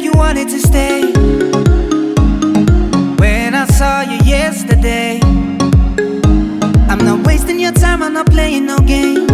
you wanted to stay. When I saw you yesterday, I'm not wasting your time, I'm not playing no games.